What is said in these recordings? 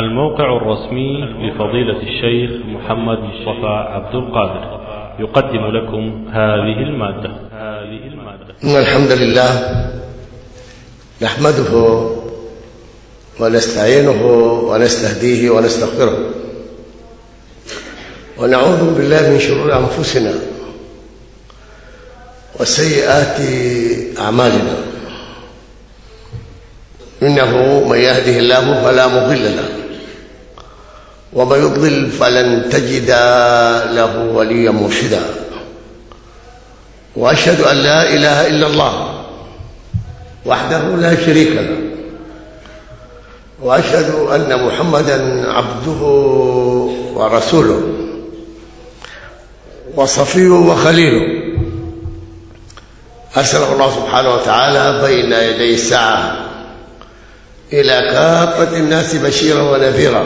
الموقع الرسمي لفضيلة الشيخ محمد مصطفى عبد القادر. يقدم لكم هذه المادة. إن الحمد لله نحمده ونستعينه ونستهديه ونستغفره. ونعوذ بالله من شرور أنفسنا وسيئات أعمالنا. إنه من يهده الله فلا مضل له. ومن يضلل فلن تجد له وليا مرشدا واشهد ان لا اله الا الله وحده لا شريك له واشهد ان محمدا عبده ورسوله وصفيه وخليله ارسله الله سبحانه وتعالى بين يدي الساعه الى كافه الناس بشيرا ونذيرا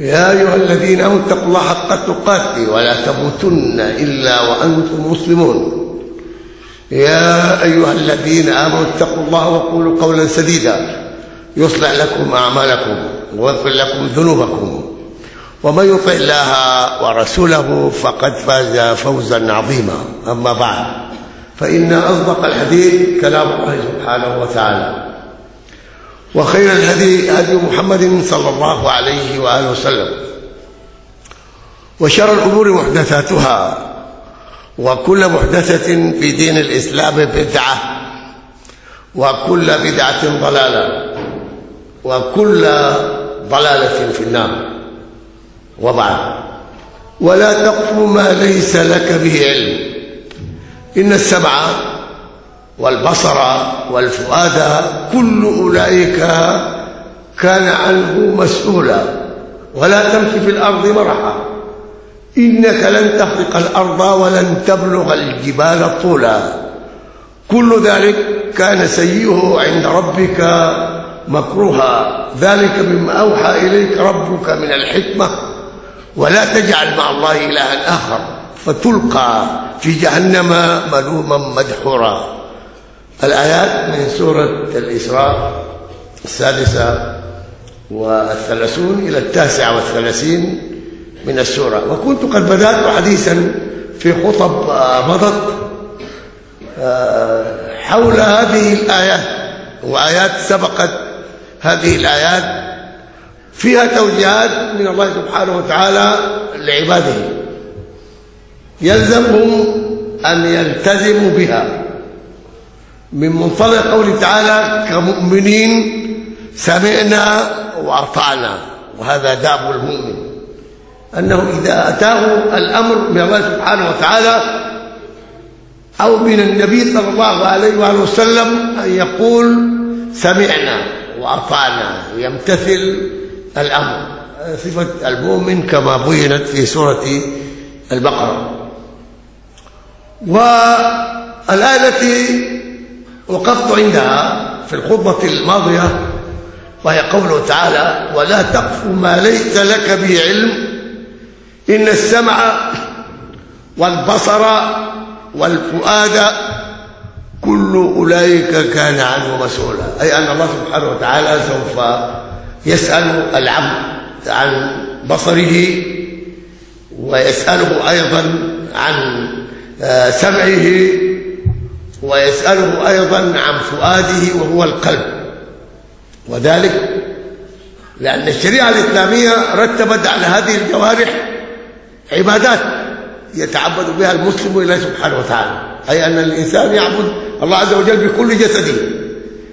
يا أيها الذين آمنوا اتقوا الله حق تقاته ولا تموتن إلا وأنتم مسلمون. يا أيها الذين آمنوا اتقوا الله وقولوا قولا سديدا. يصلح لكم أعمالكم ويغفر لكم ذنوبكم. ومن يطع الله ورسوله فقد فاز فوزا عظيما. أما بعد فإن أصدق الحديث كلام الله سبحانه وتعالى. وخير الهدي هدي محمد صلى الله عليه وآله وسلم. وشر الأمور محدثاتها وكل محدثة في دين الإسلام بدعة وكل بدعة ضلالة وكل ضلالة في النار. وبعد ولا تقف ما ليس لك به علم. إن السمع والبصر والفؤاد كل أولئك كان عنه مسؤولا. ولا تمشي في الأرض مرحا. إنك لن تخرق الأرض ولن تبلغ الجبال طولا. كل ذلك كان سيئه عند ربك مكروها. ذلك مما أوحى إليك ربك من الحكمة. ولا تجعل مع الله إلها آخر فتلقى في جهنم ملوما مدحورا. الآيات من سورة الإسراء السادسة والثلاثون إلى التاسعة والثلاثين من السورة. وكنت قد بدأت حديثا في خطب مضت حول هذه الآيات وآيات سبقت هذه الآيات فيها توجيهات من الله سبحانه وتعالى لعباده. يلزمهم أن يلتزموا بها. من منطلق قوله تعالى كمؤمنين سمعنا واطعنا وهذا داب المؤمن. أنه إذا أتاه الأمر من الله سبحانه وتعالى أو من النبي صلى الله عليه وآله وسلم أن يقول سمعنا واطعنا ويمتثل الأمر. صفة المؤمن كما بينت في سورة البقرة. والآية التي وقفت عندها في الخطبة الماضية وهي قوله تعالى ولا تقف ما ليس لك به علم إن السمع والبصر والفؤاد كل أولئك كان عنه مسؤولا. أي أن الله سبحانه وتعالى سوف يسأل العبد عن بصره ويسأله أيضا عن سمعه ويسأله أيضا عن فؤاده وهو القلب. وذلك لأن الشريعة الإسلامية رتبت على هذه الجوارح عبادات يتعبد بها المسلم إلى سبحانه وتعالى. أي أن الإنسان يعبد الله عز وجل بكل جسده.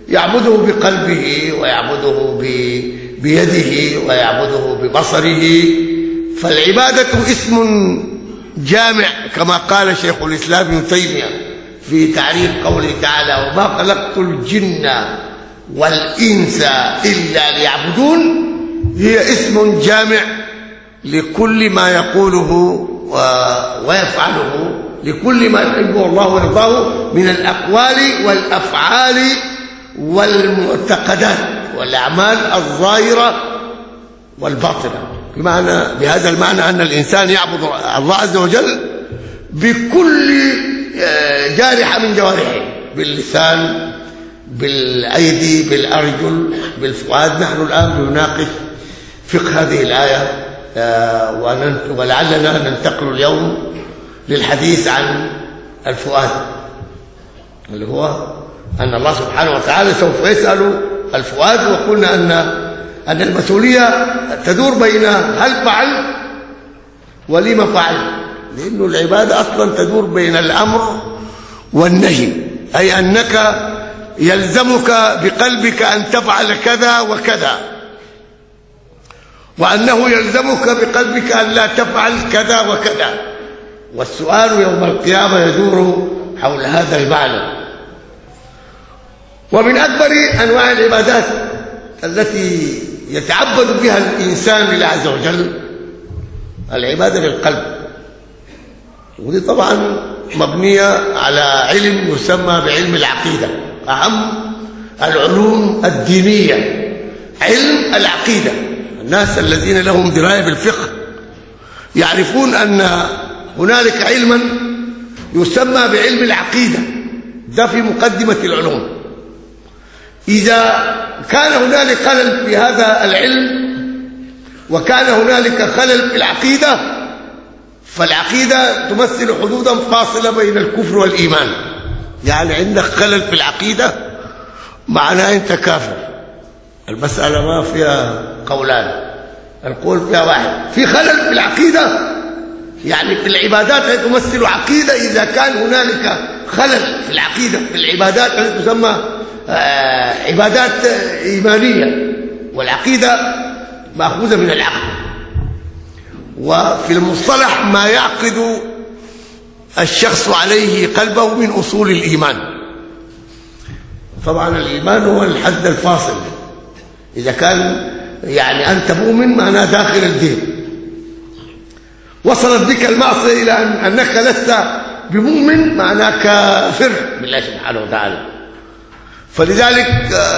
يعبده بقلبه ويعبده بيده ويعبده ببصره. فالعبادة اسم جامع كما قال شيخ الإسلام ابن تيمية. في تعريف قوله تعالى وما خلقت الجن والإنس إلا ليعبدون هي اسم جامع لكل ما يقوله ويفعله لكل ما يحبه الله ويرضاه من الأقوال والأفعال والمعتقدات والأعمال الظاهرة والباطنة. بمعنى بهذا المعنى أن الإنسان يعبد الله عز وجل بكل جارحة من جوارحه باللسان بالأيدي بالأرجل بالفؤاد. نحن الآن بنناقش فقه هذه الآية آه، ولعلنا ننتقل اليوم للحديث عن الفؤاد اللي هو أن الله سبحانه وتعالى سوف يسأل الفؤاد وقلنا أن أن المسؤولية تدور بين هل فعل ولما فعل لأنه العبادة أصلا تدور بين الأمر والنهي أي أنك يلزمك بقلبك أن تفعل كذا وكذا وأنه يلزمك بقلبك أن لا تفعل كذا وكذا. والسؤال يوم القيامة يدور حول هذا المعنى. ومن أكبر أنواع العبادات التي يتعبد بها الإنسان لله عز وجل العبادة للقلب ودي طبعا مبنية على علم يسمى بعلم العقيدة أهم العلوم الدينية علم العقيدة. الناس الذين لهم دراية بالفقه يعرفون أن هنالك علما يسمى بعلم العقيدة ده في مقدمة العلوم. إذا كان هنالك خلل في هذا العلم وكان هنالك خلل في العقيدة فالعقيدة تمثل حدودا فاصلة بين الكفر والإيمان. يعني عندك خلل في العقيدة معناه أنت كافر. المسألة ما فيها قولان. القول فيها واحد. في خلل في العقيدة؟ يعني في العبادات التي تمثل عقيدة إذا كان هنالك خلل في العقيدة. في العبادات التي تسمى آه، عبادات إيمانية. والعقيدة مأخوذة من العقل. وفي المصطلح ما يعقد الشخص عليه قلبه من أصول الإيمان. طبعا الإيمان هو الحد الفاصل. إذا كان يعني أنت مؤمن معناه داخل الدين وصلت بك المعصية إلى أن أنك لست بمؤمن معناه كافر. بالله سبحانه وتعالى. فلذلك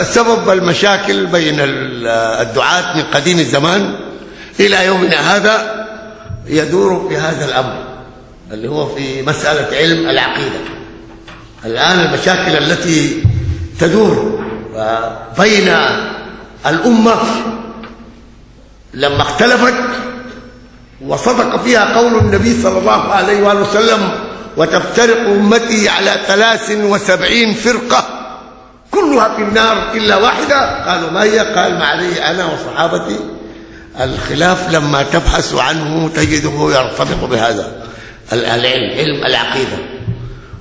سبب المشاكل بين الدعاة من قديم الزمان إلى يومنا هذا. يدور في هذا الأمر اللي هو في مسألة علم العقيدة. الآن المشاكل التي تدور بين الأمة لما اختلفت وصدق فيها قول النبي صلى الله عليه وآله وسلم وتفترق أمتي على ثلاث وسبعين فرقة كلها في النار إلا واحدة. قالوا ما هي؟ قال ما علي أنا وصحابتي. الخلاف لما تبحث عنه تجده يرتبط بهذا العلم علم العقيدة.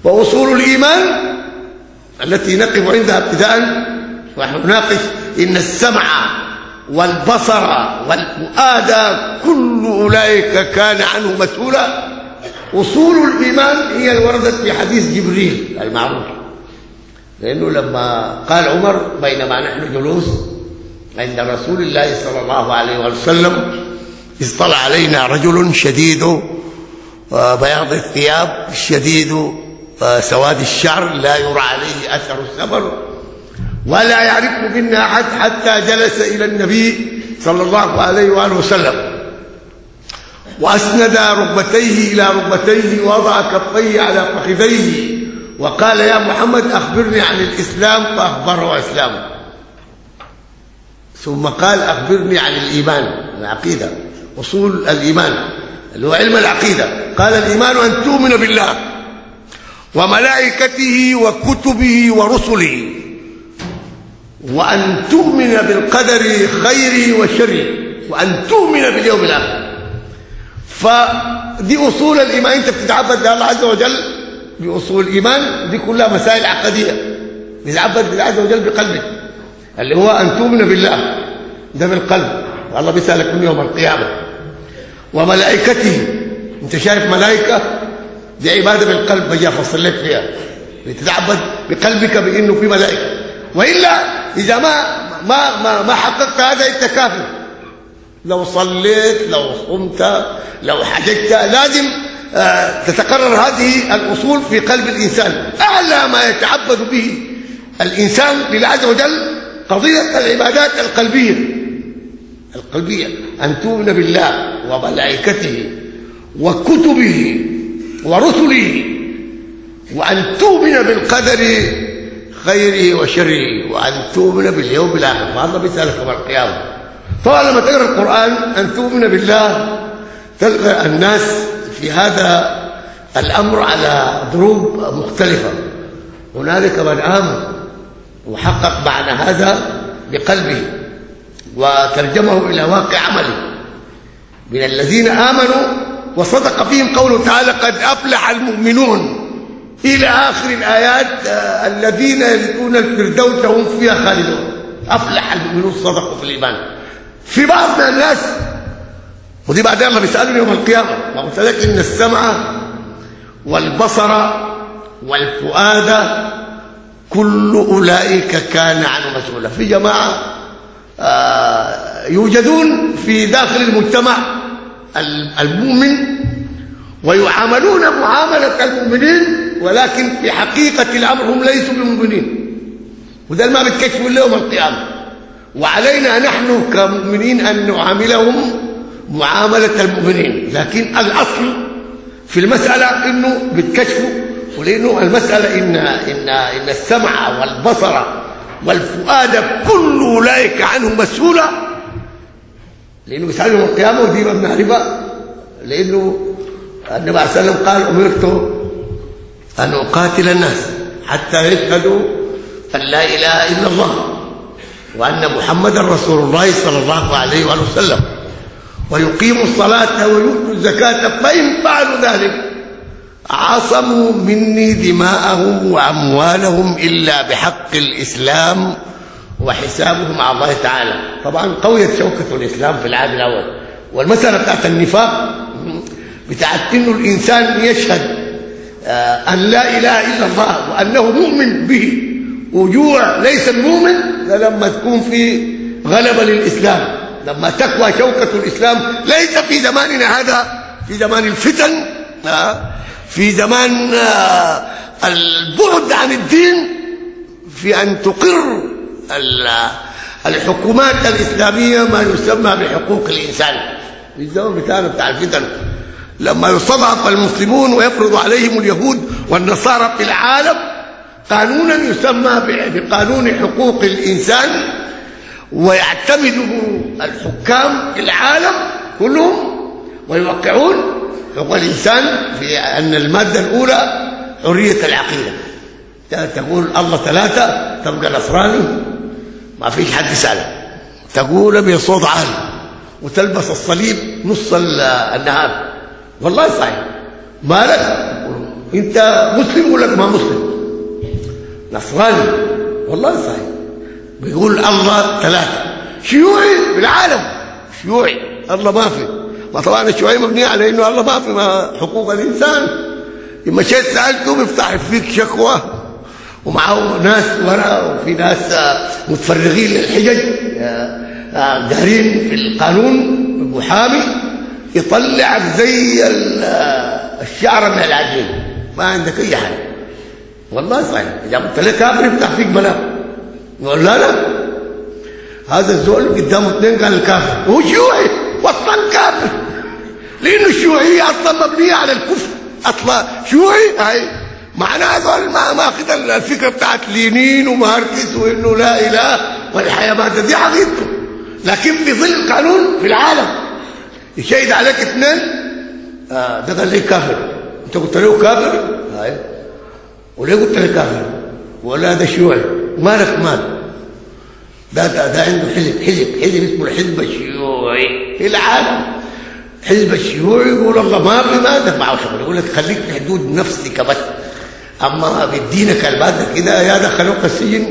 وأصول الإيمان التي نقف عندها ابتداء ونحن نناقش إن السمع والبصر والفؤاد كل أولئك كان عنه مسؤولا. أصول الإيمان هي الوردت في حديث جبريل المعروف. لأنه لما قال عمر بينما نحن جلوس عند رسول الله صلى الله عليه وسلم اطلع علينا رجل شديد آه، بياض الثياب شديد آه، سواد الشعر لا يرى عليه أثر السفر ولا يعرف منا أحد حتى جلس إلى النبي صلى الله عليه وآله وسلم. وأسند ركبتيه إلى ركبتيه ووضع كفيه على فخذيه وقال يا محمد أخبرني عن الإسلام فأخبره إسلامه. ثم قال أخبرني عن الإيمان العقيدة أصول الإيمان اللي هو علم العقيدة. قال الإيمان أن تؤمن بالله وملائكته وكتبه ورسله وأن تؤمن بالقدر خيره وشره وأن تؤمن باليوم الآخر. فدي أصول الإيمان. أنت بتتعبد لله عز وجل بأصول الإيمان دي كلها مسائل عقدية. بتتعبد لله عز وجل بقلبك. اللي هو أن تؤمن بالله. ده بالقلب. والله بيسألك من يوم القيامة. وملائكته. أنت شايف ملائكة؟ دي عبادة بالقلب. بجي أفصل لك فيها. بتتعبد بقلبك بأنه في ملائكة. وإلا إذا ما ما ما, ما حققت هذا أنت كافر. لو صليت لو صمت لو حججت. لازم آه، تتكرر هذه الأصول في قلب الإنسان. أعلى ما يتعبد به الإنسان لله عز وجل قضية العبادات القلبية. القلبية أن تؤمن بالله وملائكته وكتبه ورسله وأن تؤمن بالقدر خيره وشره وأن تؤمن باليوم الآخر. فهذا بيسألك يوم القيامة. طبعا لما تقرأ القرآن أن تؤمن بالله. تلقى الناس في هذا الأمر على ضروب مختلفة. هنالك من آمن وحقق معنى هذا بقلبه وترجمه إلى واقع عمله. من الذين آمنوا وصدق فيهم قوله تعالى قد أفلح المؤمنون إلى آخر الآيات آه، الذين يرثون الفردوس هم فيها خالدون. أفلح المؤمنون صدقوا في الإيمان. في بعض الناس ودي بعدين الله بيسألني يوم القيامة ما قلت لك إن السمع والبصر والفؤاد كل أولئك كان عنه مسؤولا. في جماعة آه، يوجدون في داخل المجتمع المؤمن ويعاملون معاملة المؤمنين ولكن في حقيقة الأمر هم ليسوا بمؤمنين. وده ما بتكشفوا لهم القيامة. وعلينا نحن كمؤمنين أن نعاملهم معاملة المؤمنين. لكن الأصل في المسألة إنه بتكشفوا ولأنه المسألة إن, إن, إن السمع والبصر والفؤاد كل أولئك عنه مسؤولة لأنه بيسألهم القيامة ودي ما بنعرفها لأنه النبي عليه وسلم قال أمرت أن أقاتل الناس حتى يشهدوا أن لا إله إلا الله وأن محمدا رسول الله صلى الله عليه وآله وسلم. ويقيموا الصلاة ويؤتوا الزكاة فإن فعلوا ذلك عصموا مني دماءهم وأموالهم إلا بحق الإسلام وحسابهم على الله تعالى. طبعا قويت شوكة الإسلام في العام الأول. والمسألة بتاعت النفاق بتاعت إنه الإنسان يشهد آه، أن لا إله إلا الله وأنه مؤمن به. وجوع ليس المؤمن لما تكون في غلبة للإسلام. لما تقوى شوكة الإسلام ليس في زماننا هذا في زمان الفتن آه، في زمان آه، البعد عن الدين في أن تقر الحكومات الإسلامية ما يسمى بحقوق الإنسان. في الزمن بتاعنا بتاع الفتن لما يستضعف المسلمون ويفرض عليهم اليهود والنصارى في العالم قانونا يسمى بقانون حقوق الإنسان ويعتمده الحكام في العالم كلهم ويوقعون حقوق الإنسان في أن المادة الأولى حرية العقيدة. تقول الله ثلاثة تبقى نصراني ما فيش حد يسألك تقول بصوت عالي وتلبس الصليب نص النهار. والله صحيح. مالك؟ أنت مسلم ولا ما مسلم؟ نصراني والله صحيح. بيقول الله ثلاثة. شيوعي بالعالم شيوعي. الله ما في. ما طبعا الشيوعيه مبنيه على إنه الله ما في حقوق الإنسان. لما مشيت سألته بيفتح فيك شكوى. ومعه ناس ورا وفي ناس متفرغين للحجج دارين في القانون محامي يطلعك زي الشعر من العجين ما عندك أي حاجة. والله صحيح. إذا قلت له كافر يفتح فيك بلاغ يقول لا لا. هذا الزول قدامه اثنين قال الكافر. هو شيوعي. وطن كافر لأنه الشيوعيه أصلا مبنية على الكفر. أصلا شيوعي؟ هاي معناه هذول ما ماخذ الفكرة بتاعت لينين وماركس وإنه لا إله والحياة ماده دي عقيدته لكن في ظل القانون في العالم يشهد عليك اثنين. آه ده قال لي كافر. أنت قلت له كافر؟ هاي وليه قلت له كافر؟ ولا ده شيوعي. مالك مال؟ ده ده, ده عنده حزب حزب حزب اسمه الحزب الشيوعي. العالم حزب الشيوعي يقول الله ما عندك معه شغل يقول لك خليك في حدود نفسك بس. أما بدينك الماده كده يا دخلوك السجن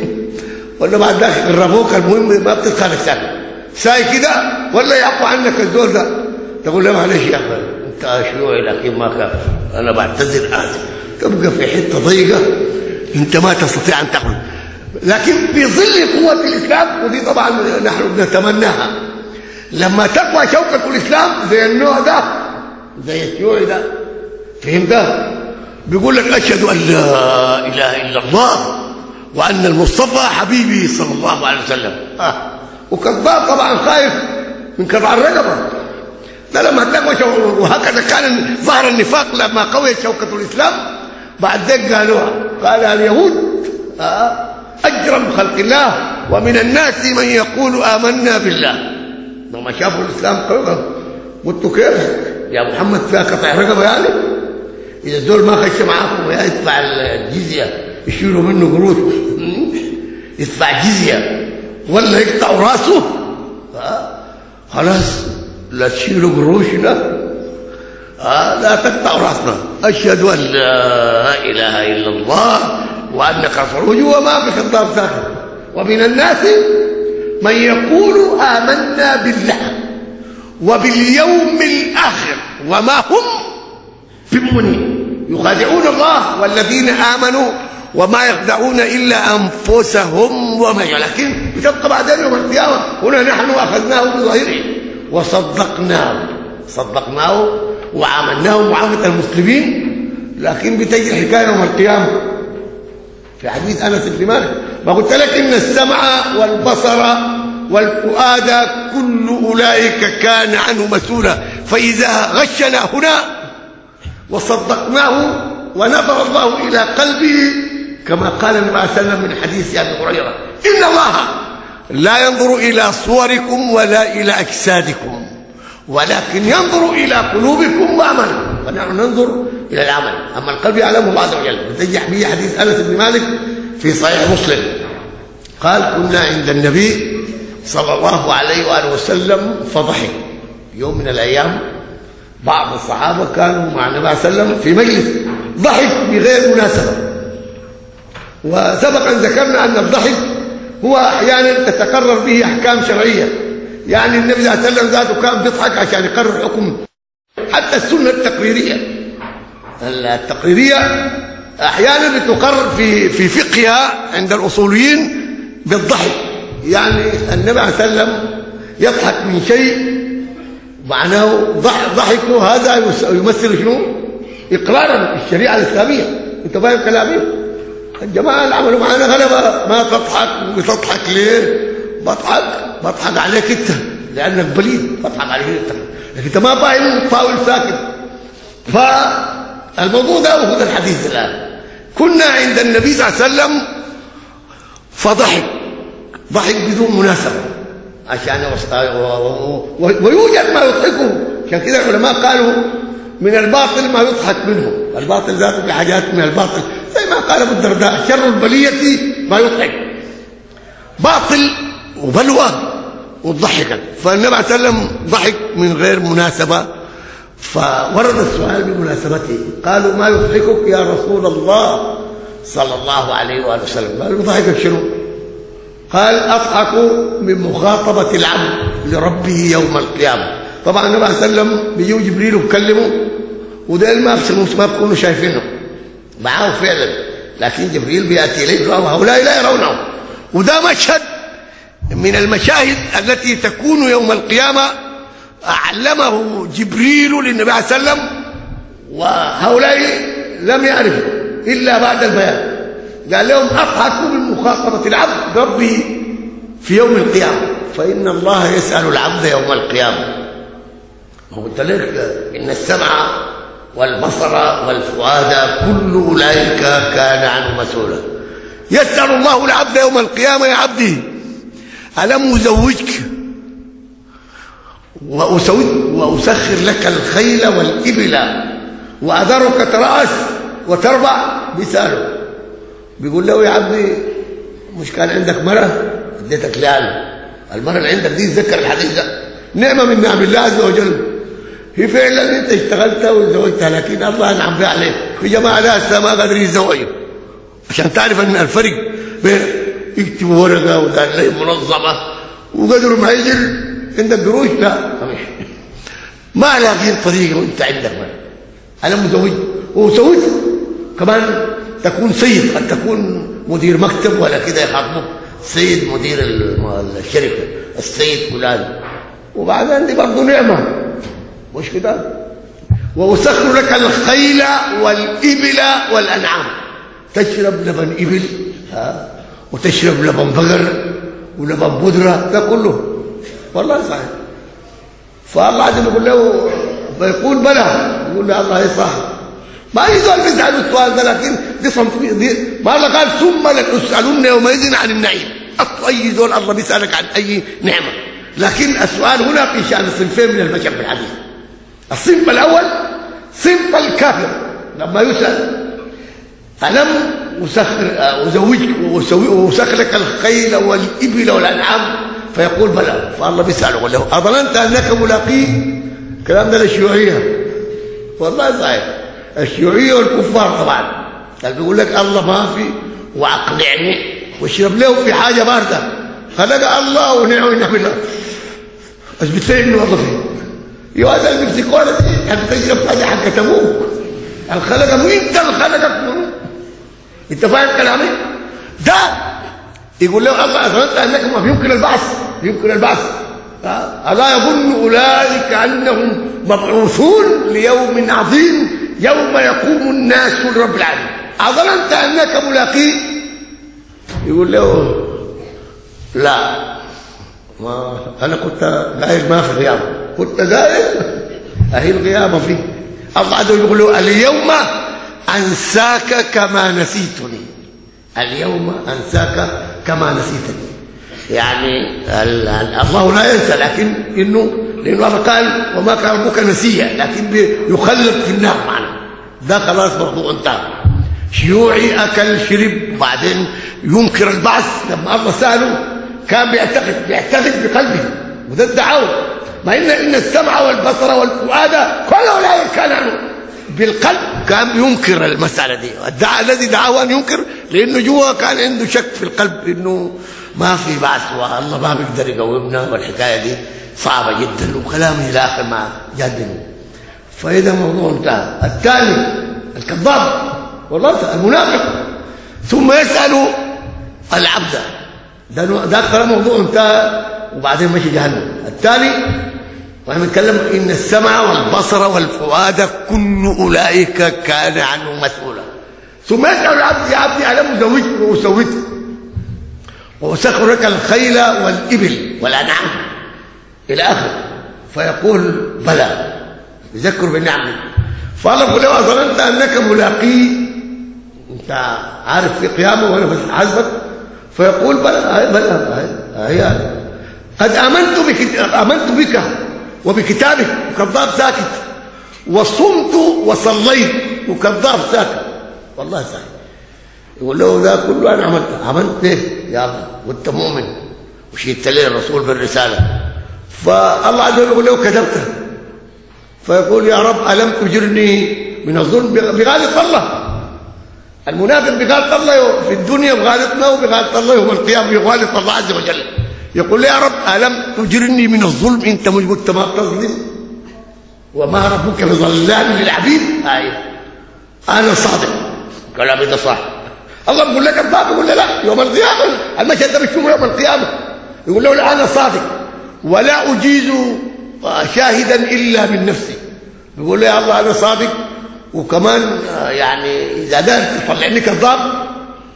ولا بعد ذلك قربوك المهم ما بتدخل السجن. ساي كده ولا يعفو عنك الزول ده؟ تقول له معلش يا أخي أنت شيوعي لكن ما كافر أنا بعتذر آسف. تبقى في حتة ضيقة أنت ما تستطيع أن تخرج لكن في ظل قوة الإسلام ودي طبعا نحن بنتمناها لما تقوى شوكة الإسلام زي النوع ده زي الشيوعي ده فهمت بيقول لك أشهد أن لا إله إلا الله وأن المصطفى حبيبي صلى الله عليه وسلم آه. وكذاب طبعا خايف من كذع الرقبة ده لما تقوى. وهكذا كان ظهر النفاق لما قويت شوكة الإسلام بعد ذلك قالوها قال اليهود آه. أجرم خلق الله ومن الناس من يقول آمنا بالله. لما شافوا الإسلام قالوا قلت كيف؟ يا محمد فيها قطع رقبة يعني إذا الزول ما خش معاكم يدفع الجزية يشيلوا منه قروش. يدفع جزية. ولا يقطعوا راسه. خلاص لا تشيلوا قروشنا. آه لا تقطعوا راسنا. أشهد أن لا إله إلا الله. وأنك رسول وما في خطاب ساكن ومن الناس من يقول آمنا بالله وباليوم الآخر وما هم بمؤمنين. يخادعون الله والذين آمنوا وما يخدعون إلا أنفسهم وما لكن بتبقى بعدين يوم القيامة هنا نحن أخذناه بظاهره وصدقناه. صدقناه وعاملناه معاملة المسلمين لكن بتجي الحكاية يوم القيامة. في حديث أنس بن مالك ما قلت لك إن السمع والبصر والفؤاد كل أولئك كان عنه مسؤولا فإذا غشنا هنا وصدقناه ونظر الله إلى قلبه كما قال النبي عليه وسلم من حديث أبي هريرة إن الله لا ينظر إلى صوركم ولا إلى أجسادكم. ولكن ينظر إلى قلوبكم وأعمالكم. فنحن ننظر إلى العمل أما القلب يعلمه الله عز وجل. بتجح به حديث أنس بن مالك في صحيح مسلم. قال كنا عند النبي صلى الله عليه وآله وسلم فضحك. يوم من الأيام بعض الصحابة كانوا مع النبي صلى الله عليه وسلم في مجلس. ضحك بغير مناسبة. وسبق أن ذكرنا أن الضحك هو أحيانا تتقرر به أحكام شرعية. يعني النبي صلى الله عليه وسلم ذاته كان بيضحك عشان يقرر حكم. حتى السنة التقريرية. التقريرية أحيانا بتقرر في في فقهها عند الأصوليين بالضحك. يعني النبي عليه وسلم يضحك من شيء معناه ضحكه هذا يمثل شنو؟ إقرارا بالشريعه الإسلامية. أنت فاهم كلامي؟ الجماعه اللي عملوا معانا غلبه ما تضحك. بتضحك ليه؟ بضحك بضحك عليك انت لأنك بليد بضحك عليك انت. لكن انت ما فاهم طاول ساكت فالموضوع ده وهو الحديث الآن. كنا عند النبي صلى الله عليه وسلم فضحك ضحك بدون مناسبة. عشان ويوجد ما يضحكه. عشان كده العلماء قالوا من الباطل ما يضحك منه. الباطل ذاته في حاجات من الباطل. زي ما قال أبو الدرداء شر البلية ما يضحك. باطل وبلوى وضحكا فالنبي عليه وسلم ضحك من غير مناسبة. فورد السؤال بمناسبته. قالوا ما يضحكك يا رسول الله صلى الله عليه وآله وسلم. قالوا ضحكك شنو؟ قال أضحك من مخاطبة العبد لربه يوم القيامة. طبعا النبي عليه وسلم بيجوا جبريل وبكلمه وده ما ما بيكونوا شايفينه. معاه فعلا. لكن جبريل بيأتي إليه وهؤلاء لا يرونه وده مشهد من المشاهد التي تكون يوم القيامة أعلمه جبريل للنبي عليه وسلم وهؤلاء لم يعرفوا إلا بعد البيان. قال لهم اضحكوا من مخاطبة العبد ربي في يوم القيامة. فإن الله يسأل العبد يوم القيامة. قلت لك إن السمع والبصر والفؤاد كل أولئك كان عنه مسؤولا. يسأل الله العبد يوم القيامة يا عبدي. أزوجك؟ وأسود وأسخر لك الخيل والإبل وأذرك ترأس وتربع بساله بيقول له يا عبدي مش كان عندك مرة؟ اديتك لال المرة اللي عندك دي تذكر الحديث ده. نعمة من نعم الله عز وجل. هي فعلا انت اشتغلتها وتزوجتها لكن الله انعم بها عليك. في جماعة لها ما قادرين يتزوجوا عشان تعرف إن الفرق بين يكتبوا ورقة وده منظمة. وقدروا ما يجر عندك قروش؟ لا. ما لاقين طريقة وانت عندك. ما أنا مزوج. وزوج كمان تكون سيد. قد تكون مدير مكتب ولا كده يخاطبك. سيد مدير الشركة. السيد فلان. وبعدين دي برضه نعمة. مش كده؟ واسخر لك الخيل والإبل والأنعام. تشرب لبن إبل. ها؟ وتشرب لبن بقر ولبن بودرة ده كله. والله صحيح. فالله وجل يقول له فيقول بلى. يقول له الله يصح ما يزال بيزعل السؤال ده لكن دي صنف دي ما الله قال؟ ثم لتسالن يومئذ عن النعيم. اي زول الله بيسألك عن أي نعمة. لكن السؤال هنا في شأن صنفين من البشر في الحديث الصنف الأول صنف الكافر. لما يسأل ألم أسخر أزوجك وأسخر لك الخيل والإبل والأنعام. فيقول بلى فالله بيسأله له أظننت أنك ملاقيه الكلام ده للشيوعية. والله صحيح. الشيوعية والكفار طبعا. قال بيقول لك الله ما في وأقنعني واشرب له في حاجة باردة. خلق الله ونعم ونعم الله. اثبت لي إنه وظفي يا هذا اللي بيمسكوها دي انت تشرب حاجة حق أبوك. الخلق انت اللي خلقك انت فاهم كلامي؟ ده يقول له اظننت أنك ما يمكن البعث يمكن البعث. الا يظن أولئك أنهم مبعوثون ليوم عظيم يوم يقوم الناس لرب العالمين. أظننت أنك ملاقيه يقول له لا. ما أنا كنت قايل ما في غياب كنت قايل أهي الغيابة فيه. الله عز وجل يقول له اليوم أنساك كما نسيتني. اليوم أنساك كما نسيتني. يعني الله لا ينسى لكن إنه لأنه الله قال وما كان ربك نسيا لكن يخلد في النار معنا. ده خلاص موضوع انتهى شيوعي أكل شرب وبعدين ينكر البعث. لما الله سأله كان بيعتقد بيعتقد بقلبه. وده الدعوه ما ان إن السمع والبصر والفؤاد كل اولئك كان عنه. بالقلب كان ينكر المسألة دي. الدعاء الذي دعاه أن ينكر لأنه جوا كان عنده شك في القلب إنه ما في بعث والله ما بيقدر يقومنا والحكاية دي صعبة جدا وكلامه إلى آخر ما جادني. فإذا الموضوع انتهى. الثاني الكذاب والله المنافق. ثم يسأل العبد. ده ده كلام موضوع انتهى وبعدين مشي جهنم. الثاني وإحنا بنتكلم إن السمع والبصر والفؤاد كل أولئك كان عنه مسؤولا. ثم يسأل العبد يا عبدي الم ازوجك واسويك واسخر لك الخيل والإبل والأنعام إلى آخره. فيقول بلى. يذكر بالنعم. يقول له ظننت أنك ملاقيه أنت عارف في قيامه وأنا بس حاسبك فيقول بلى بلى هي قد آمنت بك آمنت بك وبكتابك وكذاب ساكت. وصمت وصليت وكذاب ساكت. والله صحيح يقول له ذا كله أنا عملت عملت إيه؟ يا الله وأنت مؤمن. وشهدت لي الرسول بالرسالة. فالله عز وجل يقول له كذبت فيقول يا رب ألم تجرني من الظلم؟ بغالط الله. المنافق بغالط الله في الدنيا بغالطنا وبغالط الله يوم القيامة بغالط الله عز وجل. يقول يا رب ألم تجرني من الظلم؟ أنت مش قلت ما تظلم وما ربك بظلام للعبيد. أيوه. أنا صادق. كلامي ده صح الله بيقول لك الضابط يقول له لا يوم القيامة. المشهد ده بتشوفه يوم القيامة. يقول له لا أنا صادق. ولا أجيز شاهدا إلا من نفسي. يقول له يا الله أنا صادق. وكمان يعني إذا قدرت تطلعني كذاب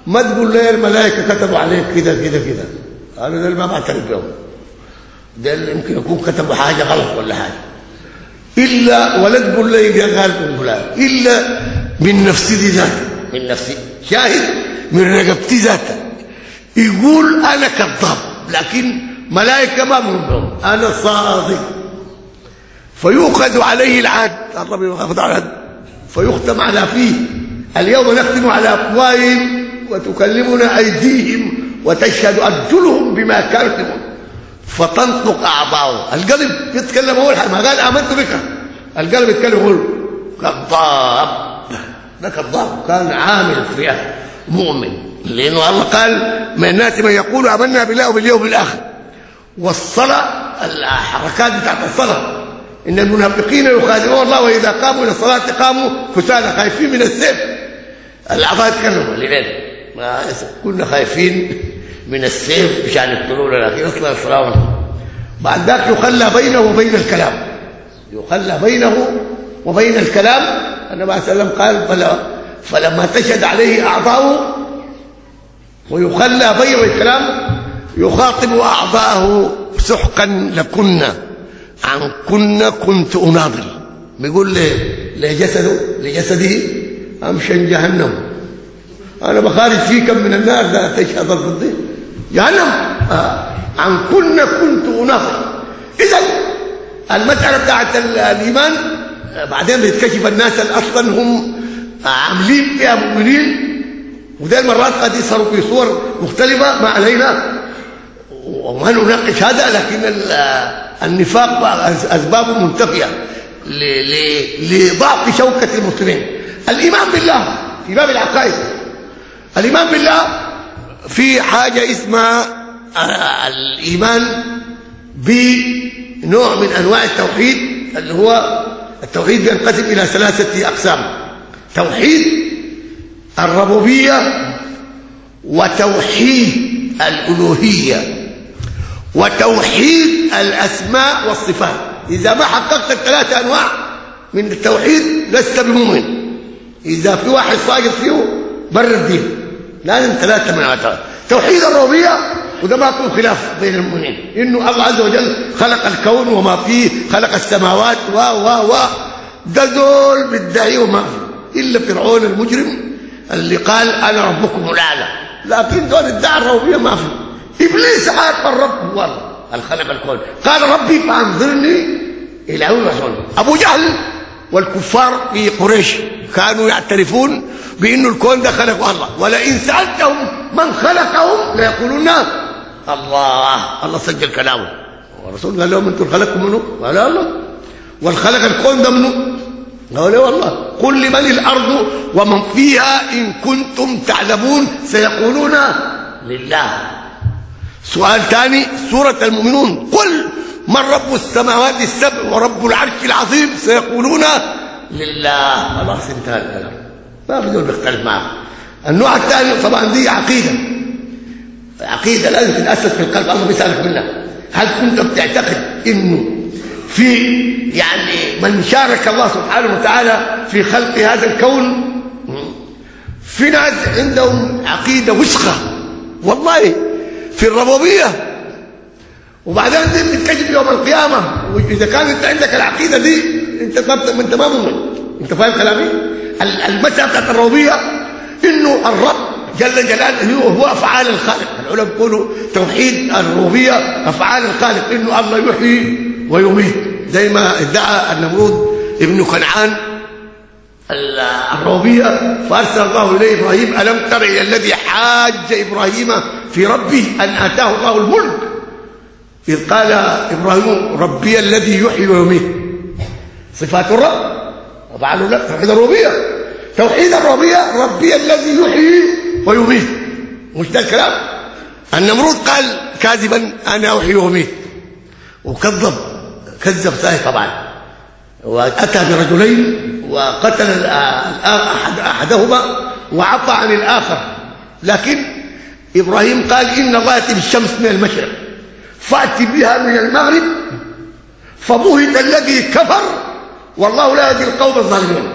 ما تقول لي الملائكة كتبوا عليك كده كده كده قالوا ده ما بعترف بهم ده اللي يمكن يكون كتبوا حاجة غلط ولا حاجة. إلا ولا تقول لي قال فلان. إلا من نفسي دي ذاتي من نفسي. شاهد من رقبتي ذاتها يقول أنا كذاب لكن ملائكة ما بهم أنا صادق. فيؤخذ عليه العهد. الرب ياخذ على العهد. فيختم على فيه. اليوم نختم على افواههم وتكلمنا أيديهم. وتشهد أرجلهم بما كانوا فتنطق أعضاؤهم. القلب يتكلم أول حاجة. ما قال آمنت بك. القلب يتكلم يقول كذاب ده كذاب كان عامل فيها مؤمن. لأنه الله قال من الناس من يقول آمنا بالله وباليوم الآخر. والصلاة الحركات بتاعت الصلاة. إن المنافقين يخادعون الله وإذا قاموا إلى الصلاة قاموا كسالى خايفين من السيف. الأعضاء يتكلموا. لغير ما كنا خايفين من السيف مشان يقتلونا لكن أصلا الصلاه بعد ذاك يخلى بينه وبين الكلام. يخلى بينه وبين الكلام. النبي عليه وسلم قال فلا فلما تشهد عليه اعضاؤه ويخلى بينه الكلام يخاطب اعضاءه سحقا لكن عن كن كنت أناضل. بيقول لجسده لجسده امشن جهنم. أنا بخارج فيكم من النار لا تشهد ضدي جهنم. آه. عن كن كنت اناضل إذا المسألة بتاعت الإيمان بعدين بيتكشف الناس اللي أصلا هم عاملين فيها مؤمنين؟ وده المرات قد يظهروا في صور مختلفة ما علينا. وما نناقش هذا لكن النفاق أسبابه منتفية لضعف شوكة المسلمين. الإيمان بالله في باب العقائد. الإيمان بالله في حاجة اسمها الإيمان بنوع من أنواع التوحيد اللي هو التوحيد بينقسم إلى ثلاثة أقسام. توحيد الربوبية وتوحيد الألوهية وتوحيد الأسماء والصفات. إذا ما حققت الثلاثة أنواع من التوحيد لست بمؤمن. إذا في واحد صاير فيه بر الدين. لازم ثلاثة من هذا توحيد الربوبية وده ما فيه خلاف بين المؤمنين. إنه الله عز وجل خلق الكون وما فيه خلق السماوات و و و. ده دول بيدعيه وما فيه إلا فرعون المجرم اللي قال أنا ربكم الأعلى. لكن دول ادعى الربوبية ما فيه إبليس عارف الرب هو الخلق الكون. قال ربي فأنظرني إلى يوم يحصل أبو جهل والكفار في قريش. كانوا يعترفون بانه الكون ده خلقه الله. ولئن سألتهم من خلقهم ليقولون الله. الله سجل كلامه. والرسول قال لهم أنتم خلقكم منه؟ قال الله والخلق الكون ده منه؟ قال والله. قل لمن الأرض ومن فيها إن كنتم تعلمون سيقولون لله. سؤال ثاني سورة المؤمنون. قل من رب السماوات السبع ورب العرش العظيم سيقولون لله. خلاص انتهى الكلام ما دول بيختلف معه. النوع الثاني طبعا دي عقيدة. عقيدة لازم تتأسس في القلب الله بيسألك منها. هل كنت بتعتقد إنه في يعني من شارك الله سبحانه وتعالى في خلق هذا الكون؟ في ناس عندهم عقيدة وسخة والله في الربوبية. وبعدين دي بتتكشف يوم القيامة. وإذا كان انت عندك العقيدة دي انت انت ما مؤمن انت فاهم كلامي؟ المسألة بتاعت الربوبيه انه الرب جل جلاله هو هو أفعال الخالق. العلماء بيقولوا توحيد الربوبيه أفعال الخالق إنه الله يحيي ويميت. زي ما ادعى النمرود ابن كنعان الربوبيه فارسل الله إليه إبراهيم ألم تر إلى الذي حاج إبراهيم في ربه أن آتاه الله الملك؟ إذ قال إبراهيم ربي الذي يحيي ويميت. صفات الرب. وفعلوا لا توحيد الربوبية. توحيد الربوبية ربي الذي يحيي ويميت. مش ده الكلام؟ النمرود قال كاذبا أنا أحيي وأميت. وكذب. كذب ثاني طبعا. وأتى برجلين وقتل أحد أحدهما وعفى عن الآخر. لكن إبراهيم قال إن الله ياتي بالشمس من المشرق فات بها من المغرب فبهت الذي كفر والله لا يهدي القوم الظالمين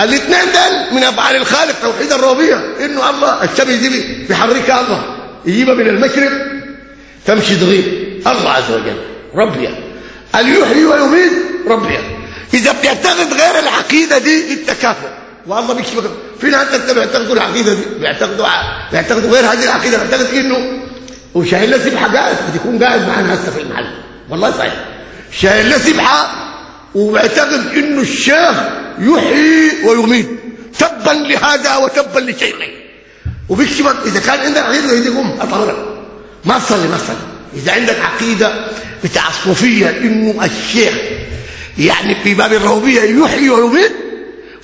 الاثنين دول من افعال الخالق توحيد الربوبية. إنه الله الشمس دي بيحركها الله. يجيبها من المشرق تمشي تغيب. الله عز وجل. ربي. يحيي ويميت؟ ربي. إذا بتعتقد غير العقيدة دي انت كافر والله بيكشفك في ناس بيعتقدوا العقيدة دي. بيعتقدوا بيعتقدوا غير هذه العقيدة. بيعتقد إنه وشايل له سبحه قاعد بتكون قاعد معانا هسه في المحل. والله صحيح. شايل له سبحه وبيعتقد إنه الشيخ يحيي ويميت. تبا لهذا وتبا لشيخه. وبيكشفك إذا كان عندك عقيدة دي قوم اطهرك ما تصلي ما تصلي. إذا عندك عقيدة بتاع الصوفيه إنه الشيخ يعني في باب الربوبية يحيي ويميت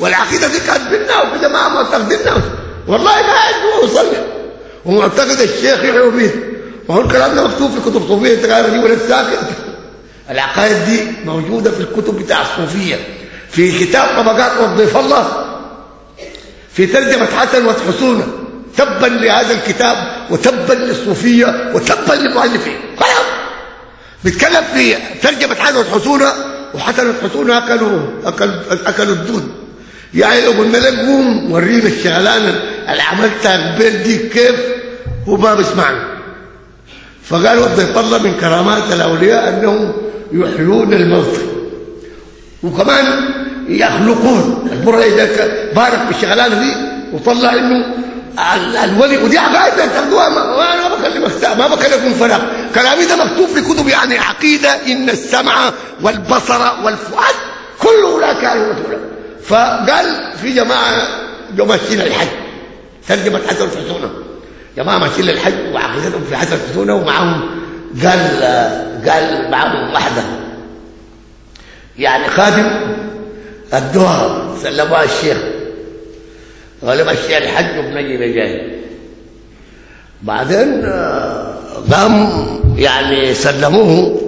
والعقيدة دي كانت بينا وكده ما معتقدينها والله ما هو يصلي. ومعتقد الشيخ يحيي ويميت. وهو الكلام ده مكتوب في كتب صوفية انت قاعد دي ولا ساكت العقائد دي موجودة في الكتب بتاع الصوفية. في كتاب طبقات وضيف الله في ترجمة حسن وحسونه تبا لهذا الكتاب وتبا للصوفية وتبا للمؤلفين. خلاص. بيتكلم في ترجمة حسنه حسونه وحسنه حسونه أكلوا أكل أكلوا الدود يعني لو قلنا لك قوم ورينا الشغلانة. اللي عملتها البيت دي كيف؟ هو ما بيسمعنا فقال وده يطلع من كرامات الأولياء أنهم يحيون الموتى وكمان يخلقون. البرهي ده بارك بالشغلانه دي وطلع إنه الولي ودي عقائد تاخدوها ما أنا ما بكلمك ما بكلمك من فراغ كلامي ده مكتوب في كتب يعني عقيدة. إن السمع والبصر والفؤاد كله أولئك له فقال في جماعة ماشيين الحج. ترجمة حسن الحسونه جماعة ماشيين للحج وعقيدتهم في حسن الحسونه ومعهم قال قال معهم واحدة يعني خادم ادوها سلموها الشيخ. قال مشي الحج وبنجي جاي بعدين قام يعني سلموه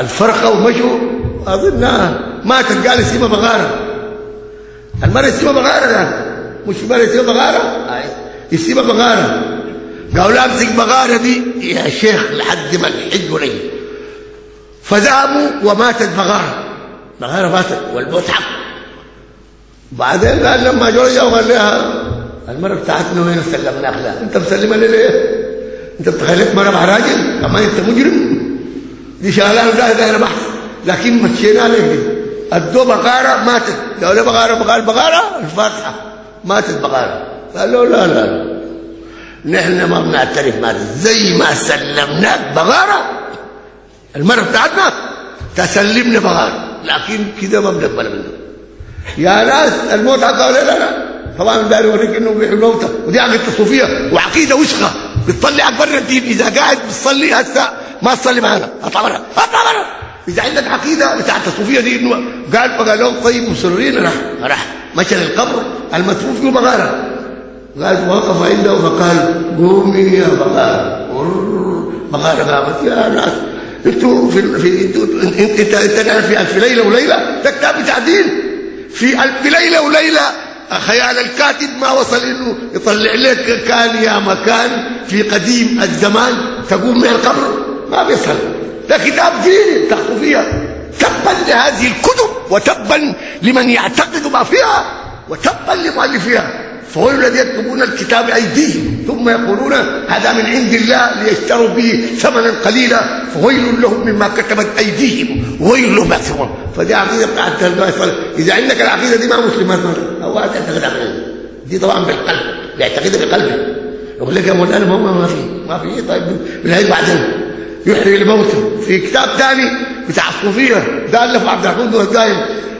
الفرقة ومشوا. اظنها ماتت قال يسيبها بغارة. المرة يسيبها بغارة ده؟ مش المرة يسيبها بغارة؟ يسيبها بغارة. قالوا أمسك بغاره دي. يا شيخ لحد ما الحج ونجي فذهبوا وماتت بغاره بغاره ماتت والموت حق. بعدين قال لما جو جاوا قال لها المرة بتاعتنا وين سلمناك لها أنت مسلمها لي ليه؟ أنت بتخليك مرة مع راجل؟ كمان أنت مجرم. دي شغلانه ده دايره بحث. لكن مشينا لك الدو بقاره ماتت. لو لا بقاره بقاره بقاره الفاتحة. ماتت بقاره قال له لا لا. نحن ما بنعترف ماتت زي ما سلمناك بقاره المرة بتاعتنا تسلمنا بقاره لكن كده ما بنقبل منه. يا ناس الموت قالوا لا؟ لا. طبعا ده يوريك إنه بيحب موتة. ودي عقيده صوفيه وعقيدة وسخه بتطلعك بره الدين. إذا قاعد بتصلي هسه ما تصلي معانا اطلع بره اطلع بره إذا عندك عقيدة بتاعت الصوفية دي إنه قال لهم طيب مصرين راح. راح. مشى للقبر. المدفون فيه بغارة. قال وقف عنده فقال قومي يا بغاره بغاره قامت يا ناس. أنتوا في في انت انت انت في ألف ليلة وليلة؟ كتاب بتاع دين في ألف ليلة وليلة خيال الكاتب ما وصل إنه يطلع لك كان يا مكان في قديم الزمان تقوم من القبر. ما بيصل ده كتاب ديني تحكوا فيها. تبا لهذه الكتب وتبا لمن يعتقد ما فيها وتبا لمؤلفيها. فهو الذي يكتبون الكتاب أيديهم ثم يقولون هذا من عند الله ليشتروا به ثمنا قليلا فويل لهم مما كتبت أيديهم وويل لهم. يكسبون فدي عقيدة بتاعت إذا عندك العقيدة دي ما مسلمات هو تعتقد عقيده دي طبعا بالقلب بيعتقدها بقلبه. يقول لك يا مولانا ما ما في ما في. طيب بالهي بعدين؟ يحيي الموتى في كتاب ثاني بتاع الصوفيه ده الف عبد الرحمن بن الدايم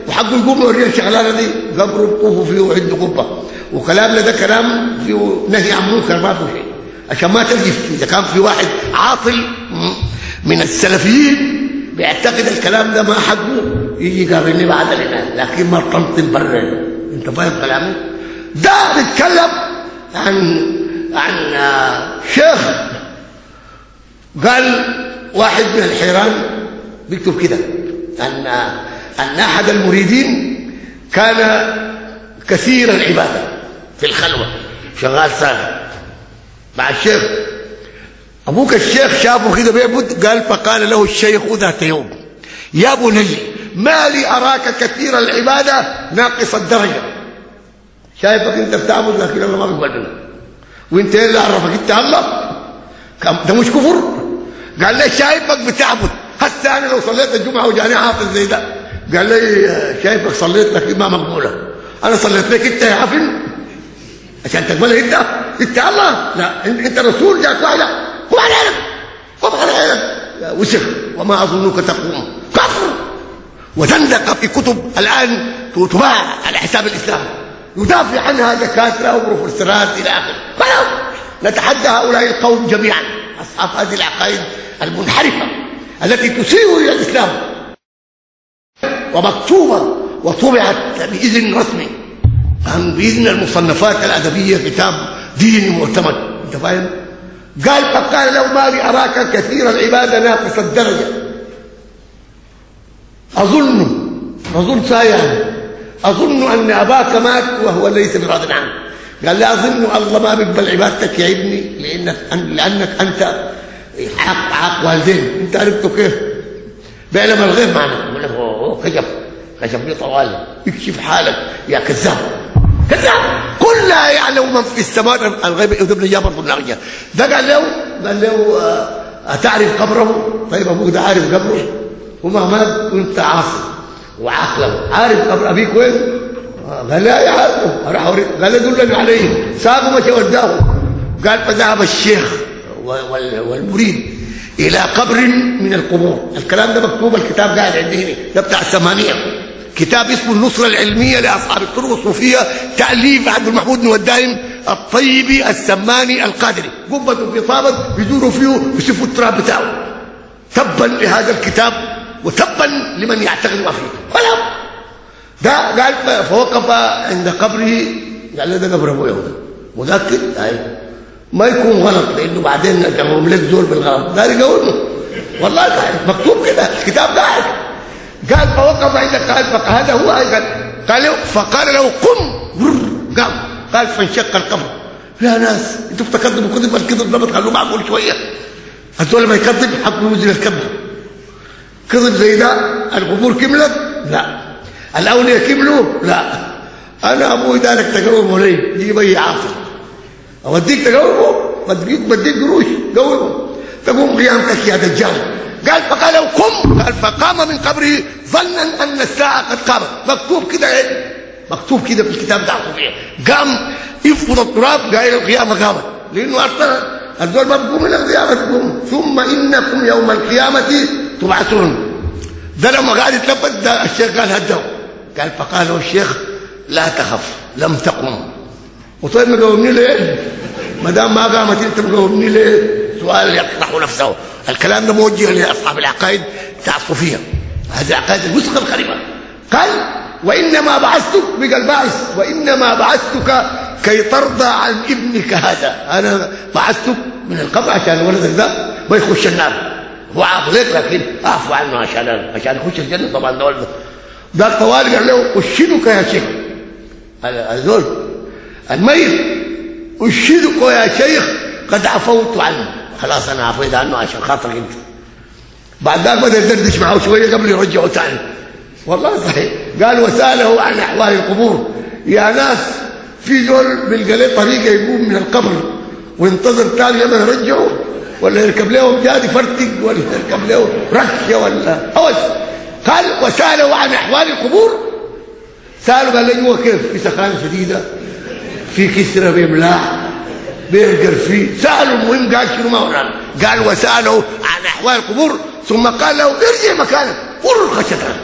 وحقه يقوم يورينا الشغلانه دي قبر الطوف فيه وعنده قبة. وكلامنا ده كلام فيه نهي عن منكر ما فيه شيء عشان ما تجف إذا كان في واحد عاطل من السلفيين بيعتقد الكلام ده ما حقه يجي يقابلني بعد العناد لكن ما تنطن برا. أنت فاهم كلامي؟ ده بيتكلم عن عن شيخ قال واحد من الحيران بيكتب كده. أن أن أحد المريدين كان كثير العبادة. في الخلوة. شغال ساهر. مع الشيخ. أبوك الشيخ شافه كده بيعبد؟ قال فقال له الشيخ ذات يوم يا بني ما لي أراك كثير العبادة ناقص الدرجة. شايفك أنت بتعبد لكن الله ما بيقبل منك. وأنت إيه اللي عرفك؟ أنت الله ده مش كفر؟ قال لي شايفك بتعبد. هسه أنا لو صليت الجمعة وجاني حافظ زي ده. قال لي شايفك صليت لك ما مقبولة. أنا صليت لك أنت يا عفن عشان تقبلها انت؟ انت الله؟ لا. انت رسول جاك واحدة قم على عينك قم على عينك وسخ وما أظنك تقوم. كفر. وزندقه في كتب الآن تباع على حساب الإسلام. يدافع عنها دكاترة وبروفيسورات إلى آخره. نتحدى هؤلاء القوم جميعا. أصحاب هذه العقائد المنحرفة التي تسيء إلى الإسلام. ومكتوبة وطبعت بإذن رسمي. عن بإذن المصنفات الأدبية كتاب ديني معتمد أنت فاهم؟ قال فقال له ما لي أراك كثير العباده ناقص الدرجة. أظن أظن سايا أظن أن أباك مات وهو ليس براض عنه قال لا أظن الله ما بيقبل عبادتك يا ابني لأنك لأنك أنت حق حق والدين أنت عرفته كيف؟ بيعلم الغيب معنا. يقول أوه لي طوال. يكشف حالك. يا كذاب. كذاب. كلها يعلم من في السماء الغيب. ابن جابر بن ناغيه ده قال له قال له آه، أتعرف قبره؟ طيب أبوك ده عارف قبره؟ وما مات وانت عاصي. وعقله. عارف قبر أبيك وين؟ آه، قال لا يعرفه راح أوريك. قال له دلني عليه. ساقه مشى وداه قال فذهب الشيخ والمريد إلى قبر من القبور. الكلام ده مكتوب الكتاب قاعد عندي هنا. ده بتاع الثمانية. كتاب اسمه النصرة العلمية لأصحاب الطرق الصوفية تأليف عبد المحمود بن ودايم الطيبي السماني القادري. قبة في طابت بيدوروا فيه بيشوفوا التراب بتاعه. تبا لهذا الكتاب وتبا لمن يعتقد ما فيه ولا! ده قال فوقف عند قبره قال ده قبر ابويا متاكد أي. ما يكون غلط لأنه بعدين ندعوهم لك زول بالغلط. ده يقول والله قاعد مكتوب كده الكتاب قاعد. قال فوقف عند قال فهذا هو أيضا. قال فقال له قم. قام. قال فانشق القبر يا ناس أنتوا بتكذبوا. كذب الكذب ده بتخلوه معقول شوية. هتقول ما يكذب حقه يوزن الكذب كذب زي ده القبور كملت؟ لا. الأولياء كملوا؟ لا. أنا أبوي دارك تقوم ولي جيب اي عاصر أوديك تقوم بديك بديك قروش. قوم تقوم قيامتك يا دجال. قال فقال قم. قال فقام من قبره ظنا أن الساعة قد قامت. مكتوب كده إيه؟ مكتوب كده في الكتاب بتاع الصوفيه قام يفض التراب قال القيامة قامت. لأنه أصلا الدول ما بيقوم الا القيامة تقوم ثم إنكم يوم القيامة تبعثون. ده لما قاعد يتلبس ده الشيخ قال هدوا قال فقال له الشيخ لا تخف لم تقم. وطيب مقومني ليه؟ ما دام ما قامت أنت مقومني ليه؟ سؤال يطرح نفسه. الكلام ده موجه لأصحاب العقائد بتاع الصوفيه هذه عقائد الوسخه الخريبه قال وإنما بعثتك بقى الباعث وإنما بعثتك كي ترضى عن ابنك هذا. أنا بعثتك من القبر عشان ولدك ده ما يخش النار. هو عاقلك لكن أعفو عنه عشان عشان يخش الجنة. طبعا ده ولده. ده الطوال قال له أشهدك يا شيخ. هذول الميت أشهدك يا شيخ قد عفوت عنه. خلاص أنا عفيت عنه عشان خاطرك انت بعد ذاك بدأ يدردش معه شوية قبل يرجعه ثاني والله صحيح. قال وسأله عن أحوال القبور. يا ناس في زول بيلقى طريقة يقوم من القبر وينتظر ثاني لما يرجعه ولا يركب له جاد يفرتق ولا يركب له ركشه ولا هوس. قال وساله عن أحوال القبور. ساله قال له هو كيف؟ في سخانة شديدة في كسرة بملاح بيهجر فيه. سأله المهم قال شنو ما هو قال وسأله عن أحوال القبور ثم قال له ارجع مكانك. قر خشتها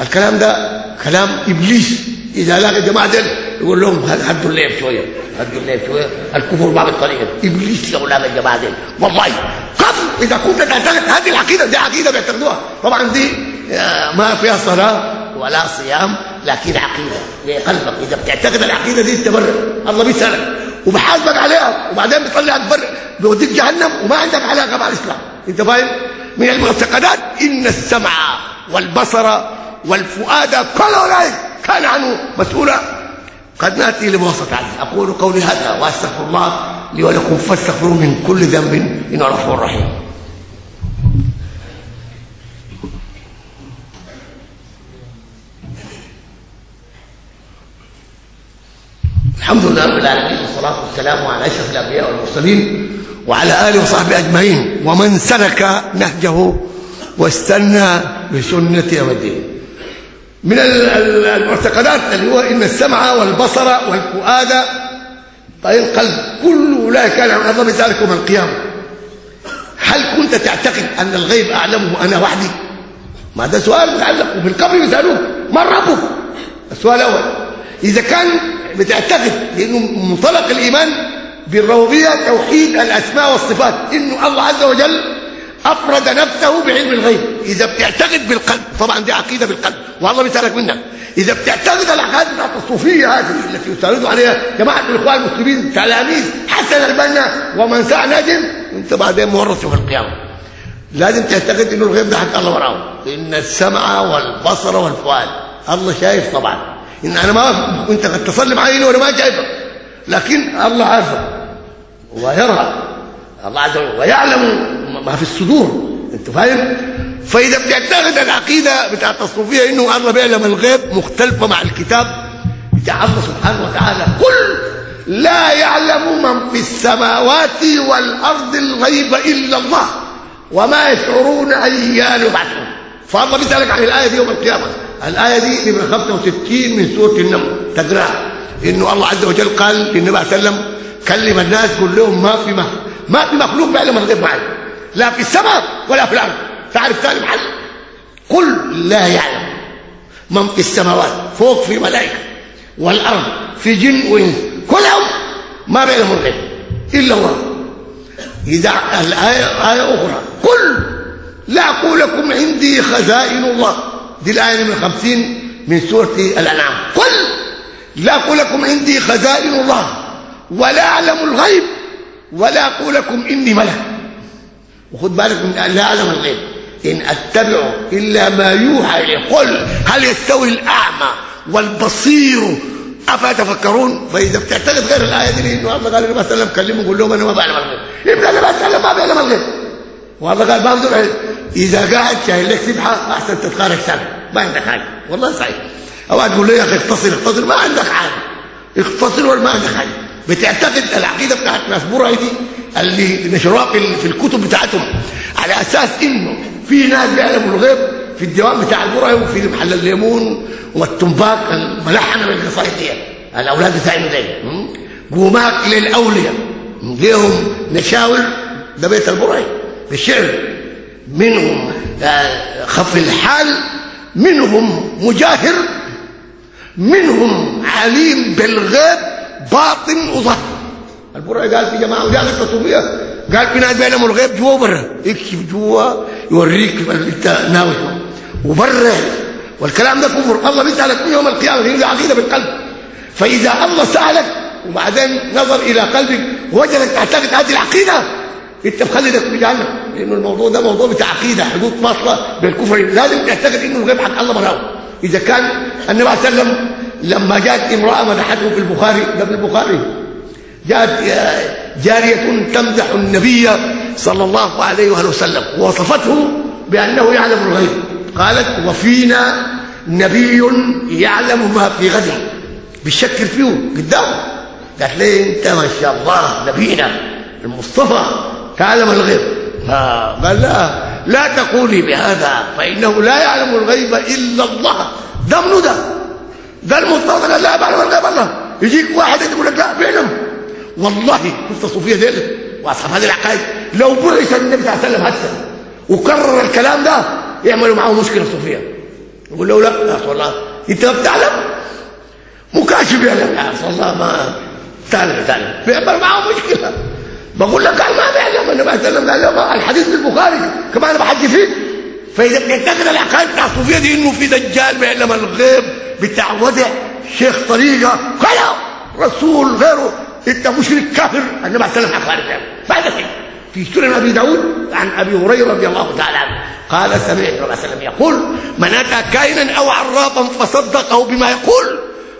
الكلام ده كلام إبليس. إذا لاقى الجماعة دول يقول لهم هدوا الليل شوية؟ هدوا الليل شوية؟ الكفر ما بالطريقة إبليس لو لاقى الجماعة دول والله قبل إذا كنت تعتقد هذه العقيدة دي عقيدة بيعتقدوها. طبعا دي آه، ما فيها صلاة ولا صيام لكن عقيدة لقلبك. إذا بتعتقد العقيدة دي تبرر الله بيسألك. وبحاسبك عليها وبعدين بيطلعك بر بيوديك جهنم وما عندك علاقة مع الإسلام. أنت فاهم؟ من المعتقدات إن السمع والبصر والفؤاد كل أولئك كان عنه مسؤولا. قد نأتي لبوسط عنه أقول قولي هذا وأستغفر الله لي ولكم فاستغفروه من كل ذنب انه غفور رحيم الحمد لله رب العالمين والصلاة والسلام على أشرف الأنبياء والمرسلين وعلى آله وصحبه أجمعين. ومن سلك نهجه واستنى بسنة الدين. من المعتقدات اللي هو إن السمع والبصر والفؤاد طيب القلب. كل أولئك كان عن الله ذلك يوم القيامة. هل كنت تعتقد أن الغيب أعلمه أنا وحدي؟ ما ده سؤال متعلق وبالقبر يسألوه من ربك؟ السؤال الأول. إذا كان بتعتقد لأنه منطلق الإيمان بالربوبية توحيد الأسماء والصفات إنه الله عز وجل أفرد نفسه بعلم الغيب. إذا بتعتقد بالقلب طبعا دي عقيدة بالقلب والله بيسألك منها. إذا بتعتقد العقائد بتاعت الصوفية هذه التي يساندوا عليها جماعة الإخوان المسلمين تلاميذ حسن البنا ومن سعى نجم أنت بعدين مورث في القيامة. لازم تعتقد إنه الغيب ده حق الله وراه إن السمع والبصر والفؤاد الله شايف طبعا. إن أنا ما انت قد تصلي معي وأنا ما جايبك لكن الله عارفك ويرى الله عز وجل ويعلم ما في الصدور. أنت فاهم؟ فإذا بتعتقد العقيدة بتاعت الصوفية إنه الله بيعلم الغيب مختلفة مع الكتاب. بتاع الله سبحانه وتعالى. قل لا يعلم من في السماوات والأرض الغيب إلا الله. وما يشعرون ايان يبعثون. فالله بيسألك عن الآية دي يوم القيامة. الآية دي نمره 65 من سورة النمل تقرأها. إنه الله عز وجل قال للنبي صلى الله عليه وسلم كلم الناس قول لهم ما في ما في مخلوق بيعلم الغيب معي لا في السماء ولا في الأرض. تعرف ثاني محل؟ قل لا يعلم. من في السماوات؟ فوق في ملائكة. والأرض في جن وإنس. كلهم ما بينهم الغيب إلا الله. إذا الآية آية أخرى. قل لا أقول لكم عندي خزائن الله. دي الآية من 50 من سورة الأنعام. قل لا أقول لكم عندي خزائن الله ولا أعلم الغيب ولا أقول لكم إني ملك. وخد بالك من لا أعلم الغيب. إن أتبع إلا ما يوحى الي قل هل يستوي الأعمى والبصير؟ افاتفكرون فإذا بتعتقد غير الآية دي انه الله قال النبي صلى الله كلمه قول لهم أنا ما بعلم الغيب. يبقى النبي صلى الله عليه وسلم ما بيعلم الغيب. والله قال ما بقدر إذا قاعد شايل لك سبحه احسن تتخارج سنه ما عندك حاجة. والله صحيح. أو تقول لي يا أخي اختصر اختصر ما عندك حاجة. اختصر ولا ما عندك حاجة. بتعتقد العقيدة بتاعت ناس برا دي اللي نشروها في الكتب بتاعتهم على أساس إنه في ناس بيعلموا الغيب في الديوان بتاع البرا وفي محل الليمون والتنباك الملحنه بالقصائد دي. الأولاد بتاعنا دي قومات للأولياء. ليهم نشاور ده بيت البرعي بالشعر منهم خف الحال منهم مجاهر منهم عليم بالغيب باطن وظاهر. البرعي قال في جماعة وجاءت الصوفيه قال في ناس بينهم الغيب جوا وبرا يكشف جوا يوريك انت ناوي. وبرا. والكلام ده كفر. الله بيسألك يوم القيامة دي عقيدة بالقلب. فإذا الله سألك وبعدين نظر إلى قلبك وجدك تعتقد هذه العقيدة. انت مخلدك في جهنم. لأنه الموضوع ده موضوع بتاع عقيدة حدود فاصله بالكفر لازم تعتقد إنه الغيب حق الله براو إذا كان النبي عليه وسلم لما جاءت امرأة مدحته في البخاري ده في البخاري جاءت جارية تمدح النبي صلى الله عليه وآله وسلم ووصفته بأنه يعلم الغيب. قالت وفينا نبي يعلم ما في غد. بيشكر فيه قدامه. قالت لي أنت ما شاء الله نبينا المصطفى تعلم الغيب. قال لا لا تقولي بهذا فإنه لا يعلم الغيب إلا الله. ده منو ده. ده قال لا بعلم الغيب الله يجيك واحد يقول لك لا بيعلم والله شفت الصوفيه دي وأصحاب هذه العقائد. لو بعث النبي صلى الله عليه وسلم هسه وكرر الكلام ده يعملوا معه مشكلة صوفية. يقول له لا يا رسول الله. انت ما بتعلم؟ مكاشف يعلم يا رسول الله ما تعلم تعلم. بيعمل معه مشكلة. بقول لك قال ما بيعلم النبي صلى الله عليه وسلم قال الحديث البخاري كمان أنا بحكي فيه. فإذا بنعتقد العقائد بتاع الصوفية دي إنه في دجال بيعلم الغيب بتاع ودع شيخ طريقة. قال رسول غيره. أنت مشرك كافر. النبي صلى الله عليه وسلم كده في سنن أبي داود عن أبي هريرة رضي الله تعالى عنه. قال سمعت النبي صلى الله عليه وسلم يقول من أتى كائنا أو عرافا فصدقه بما يقول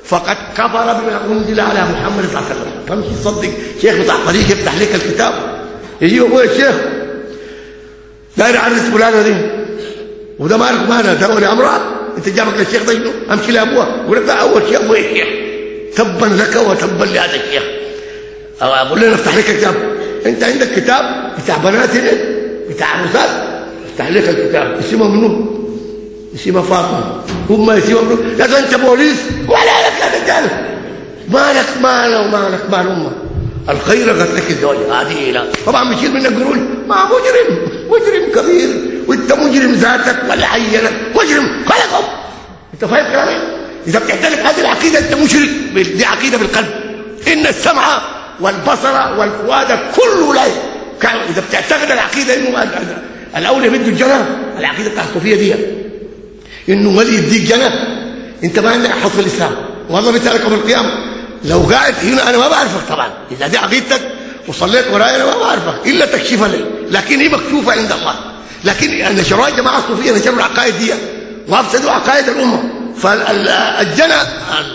فقد كفر بما أنزل على محمد صلى الله عليه وسلم. فمشي تصدق شيخ بتاع طريق يفتح لك الكتاب. يجي يقول الشيخ داير عرس فلانه دي وده مالك مالها ده امراه أنت جابك للشيخ ده شنو؟ أمشي لابوها يقول لك ده أول شيء أبوي الشيخ تبا لك وتبا لهذا الشيخ. أقول له افتح لك الكتاب. أنت عندك كتاب بتاع بنات بتاع عروسات افتح لك الكتاب. اسمه منو؟ اسمها فاطمة. هم منو لكن أنت بوليس. ولا لك لا تجال مالك ماله ومالك مال أمة. الخير قد لك الزوج. هذه لا طبعا بيشيل منك قرون. ما مجرم. مجرم كبير. وأنت مجرم ذاتك ولا عينك. مجرم. خلقهم. أنت فاهم كلامي؟ إذا بتعترف هذه العقيدة أنت مشرك. دي عقيدة بالقلب إن السمع والبصر والفؤاد كله كان إذا بتعتقد العقيدة إنه الاولى بده الجنة. العقيدة بتاع الصوفيه دي. إنه ولي يديك جنة. أنت ما عندك في الإسلام. والله بيسالك يوم القيامة. لو قاعد هنا أنا ما بعرفك طبعا. إذا دي عقيدتك وصليت ورايا أنا ما بعرفك. إلا تكشيفها لي. لكن هي مكشوفة عند الله. لكن نشروا الجماعه الصوفيه نشروا العقائد دي وافسدوا عقائد الأمة. فالجنة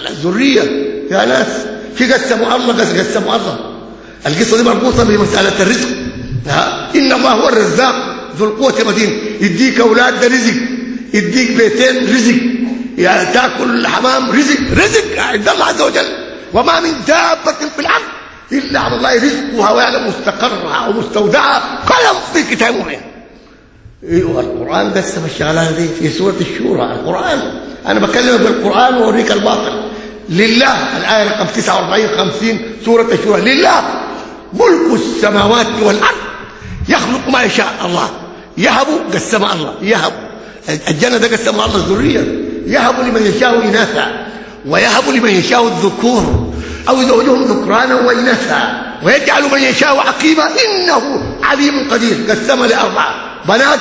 الذرية يا ناس في قسموا الله قسموا الله القصة دي مربوطة بمسألة الرزق. ها؟ إن الله هو الرزاق ذو القوة المتين. يديك أولاد ده رزق. يديك بيتين رزق. يعني تاكل حمام رزق. رزق عند الله عز وجل. وما من دابة في الأرض إلا على الله. رزقها ويعلم مستقرها ومستودعها قلم في كتاب مبين. أيوه القرآن بس في الشغلات دي في سورة الشورى. القرآن. أنا بكلمك بالقرآن واوريك الباطل. لله. الآية رقم 49 50 سورة الشورى. لله ملك السماوات والأرض. يخلق ما يشاء الله. يهب قسم الله. يهب. الجنة ده قسم الله الذرية. يهب لمن يشاء إناثا ويهب لمن يشاء الذكور أو يزوجهم ذكرانا وإناثا ويجعل من يشاء عقيما. إنه عليم قدير. قسم لأربعة. بنات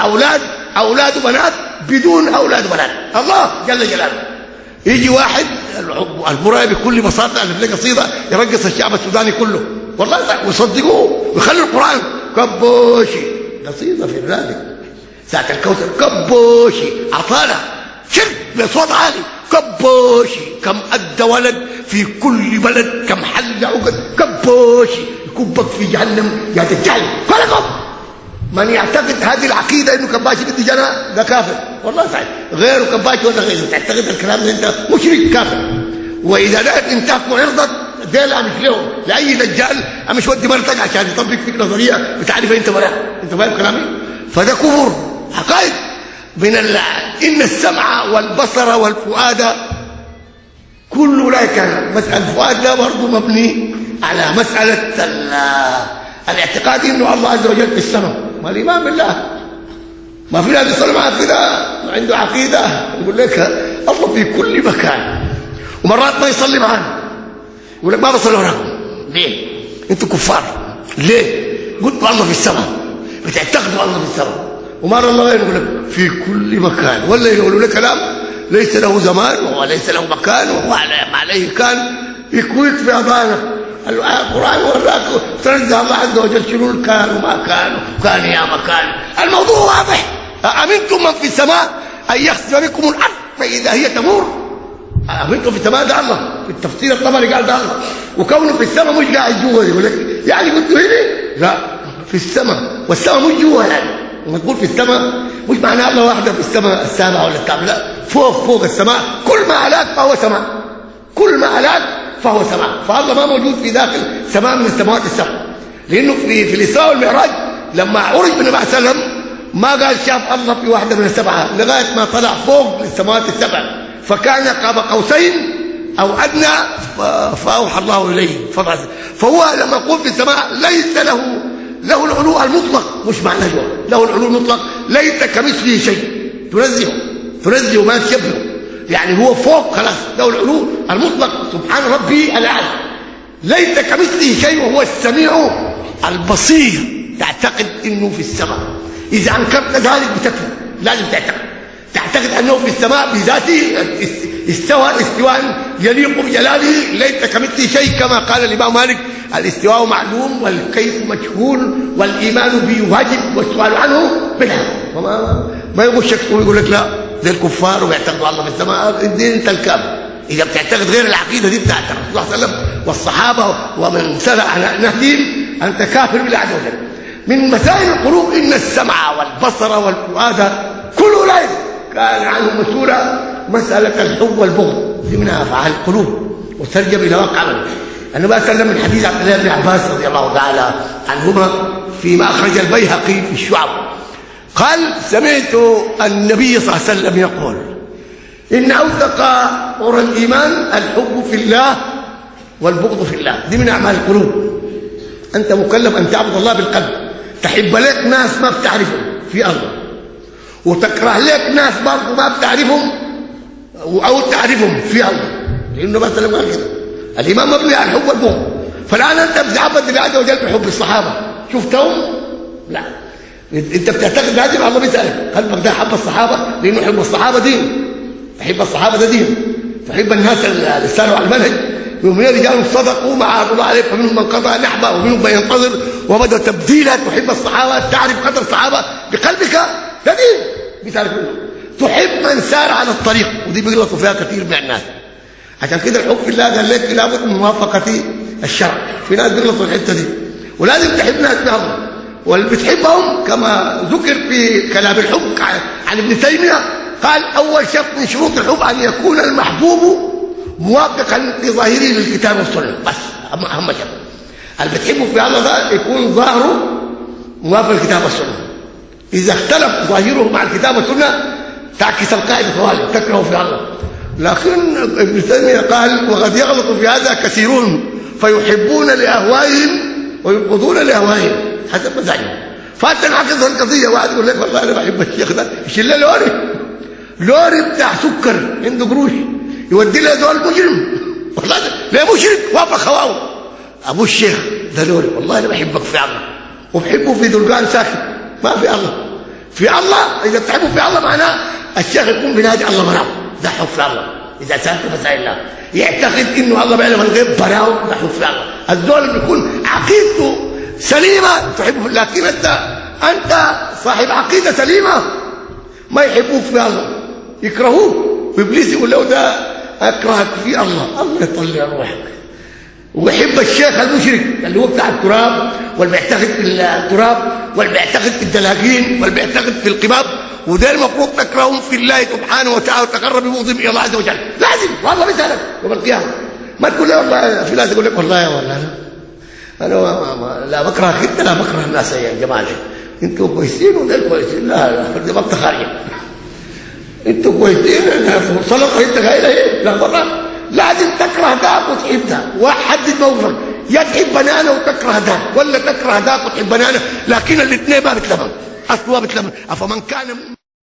أولاد أولاد بنات بدون أولاد بنات الله جل جلاله. يجي واحد المرأة بكل بساطة ألف قصيدة يرقص الشعب السوداني كله. والله ويصدقوه ويخلوا القرآن. كبوشي قصيدة في ذلك. ساعة الكوثر كبوشي عطانا شرك بصوت عالي كبوشي كم أدى ولد في كل بلد كم حل عقد كبوشي يكبك في جهنم يا دجال كلكم من يعتقد هذه العقيدة إنه كباشي بده جنة ده كافر. والله صحيح. غيره كباشي ولا غيره. تعتقد الكلام ده؟ انت مشرك كافر. وإذا لقيت انتاك وعرضك ديل مش لهم. لأي دجال مش ودي مرتك عشان يطبق فيك نظريه بتعرف أنت ولا أنت فاهم كلامي؟ فده كفر. حقائق من. إن السمع والبصر والفؤاد كل أولئك مساله الفؤاد ده برضه مبني على مسألة ال... الاعتقاد إنه الله عز وجل في السماء. ما الإيمان بالله؟ ما في ناس يصلي معاه كده عنده عقيدة. يقول لك الله في كل مكان. ومرات ما يصلي معانا. يقول لك ما بصلي وراكم ليه؟ أنتوا كفار. ليه؟ قلت الله في السماء. بتعتقدوا الله في السماء. ومره الله يقول لك في كل مكان. ولا يقولوا لك كلام ليس له زمان وليس له مكان وهو ما عليه كان. يكويك في اذانك القرآن وراك تنزه الله عز وجل شنو كان وما كان وكان يا مكان. الموضوع واضح. امنتم من في السماء أن يخسف بكم الأرض فإذا هي تمور؟ امنتم في السماء؟ ده الله. في التفسير الطبري قال ده الله. وكونه في السماء مش قاعد جوه يقول لك يعني كنتوا هنا لا في السماء والسماء مش جوه يعني. تقول في السماء مش معناها الله واحدة في السماء السابعه ولا الثامنه لا. فوق فوق السماء كل ما علاك فهو سماء. كل ما علاك فهو سماء. فالله ما موجود في داخل سماء من السماوات السبع. لأنه في في الاسراء والمعراج لما عرج بالنبي عليه وسلم ما قال شاف الله في واحدة من السبعة لغاية ما طلع فوق للسماوات السبع. فكان قاب قوسين أو أدنى فأوحى الله إليه. فهو لما يقول في السماء ليس له له العلو المطلق مش معناه جوا له العلو المطلق ليس كمثله شيء. تنزهه تنزهه ما تشبهه يعني هو فوق خلاص له العلو المطلق. سبحان ربي الأعلى. ليس كمثله شيء وهو السميع البصير. تعتقد إنه في السماء. إذا أنكرت ذلك بتكفر لازم تعتقد. تعتقد أنه في السماء بذاته استوى استواء يليق بجلاله ليس كمثله شيء كما قال الإمام مالك الإستواء معلوم والكيف مجهول والإيمان به واجب والسؤال عنه بدعه وما ما يقول شك ويقول لك لا زي الكفار ويعتقدوا الله في السماء الدين انت الكافر إذا بتعتقد غير العقيدة دي بتاعت الرسول صلى الله عليه وسلم والصحابة ومن سلع نهجهم أنت كافر بالله عز وجل. من مسائل القلوب إن السمع والبصر والفؤاد كل أولئك كان عنه مسؤولا. مسألة الحب والبغض. دي من افعال القلوب. وترجم إلى واقع الله عليه وسلم من حديث عبد الله بن عباس رضي الله تعالى عنهما فيما أخرج البيهقي في الشعب. قال سمعت النبي صلى الله عليه وسلم يقول إن أوثق عرى الإيمان الحب في الله والبغض في الله. دي من أعمال القلوب. أنت مكلف أن تعبد الله بالقلب. تحب لك ناس ما بتعرفهم في الله وتكره لك ناس برضه ما بتعرفهم أو تعرفهم في الله لأنه مثلا قال كده الايمان مبني على الحب والبغض فالآن أنت بتعبد عز وجل بحب الصحابة. شفتهم لا. أنت بتعتقد هذه الله بيسألك. قلبك ده حب الصحابة؟ لأنه حب الصحابة دين. تحب الصحابة ده دين. تحب الناس اللي ساروا على المنهج. ومن رجال صدقوا ما الله عليه فمنهم من قضى نحبه ومنهم من ينتظر وبدأ تبديلا. تحب الصحابة تعرف قدر الصحابة بقلبك. ده دين. بتعرف تحب من سار على الطريق. ودي بيغلطوا فيها كثير الناس. عشان كده الحب في الله قال لك لابد من موافقة الشرع. في ناس بيغلطوا الحتة دي. ولازم تحب ناس بهم واللي بتحبهم كما ذكر في كلام الحب عن ابن تيمية قال أول شرط من شروط الحب أن يكون المحبوب موافقا لظاهره للكتاب والسنة. بس اهم شرط. اللي بتحبه في الله ده يكون ظاهره موافق للكتاب والسنة. إذا اختلف ظاهره مع الكتاب والسنة تعكس القاعده طوالي تكره في الله. لكن ابن تيمية قال وقد يغلط في هذا كثيرون فيحبون لأهوائهم ويبغضون لأهوائهم. حسب مزاجهم فتنعكس القضية واحد يقول لك والله أنا بحب الشيخ ده. يشيل له لوري؟ لوري بتاع سكر عنده قروش يودي له دول مجرم. والله ليه مشرك؟ وافق هواه أبو الشيخ ده لوري والله أنا بحبك في الله. وبحبه في دلقان ساكت ما في الله. في الله إذا بتحبه في الله معناه الشيخ يكون بنادي الله براو ده حب في الله. إذا سالته فسأل الله. يعتقد إنه الله بيعلم الغيب براو ده حب في الله. الزول بيكون عقيدته سليمة تحبه لكن أنت أنت صاحب عقيدة سليمة ما يحبوك في الله. يكرهوه وابليس يقول له ده أكرهك في الله الله يطلع روحك. ويحب الشيخ المشرك اللي هو بتاع التراب واللي بيعتقد في التراب واللي بيعتقد في الدلاجين واللي بيعتقد في القباب وده المفروض تكرههم في الله سبحانه وتعالى وتقرب ببغضهم إلى الله عز وجل. لازم والله بيسالك يوم القيامة. ما تقول له والله في ناس يقول لك والله والله. أنا أنا لا بكره انت لا بكره الناس يا جماعة. أنتوا كويسين وده كويسين لا لا دي بطه خارجه أنتوا كويسين صلاه انت إيه لا بره لازم تكره ذاك وتحب ذاك وحدد موقفك يا تحبني أنا وتكره ذاك ولا تكره ذاك وتحبني أنا لكن الاثنين ما بتلمن أصلا ما بتلمن أفمن كان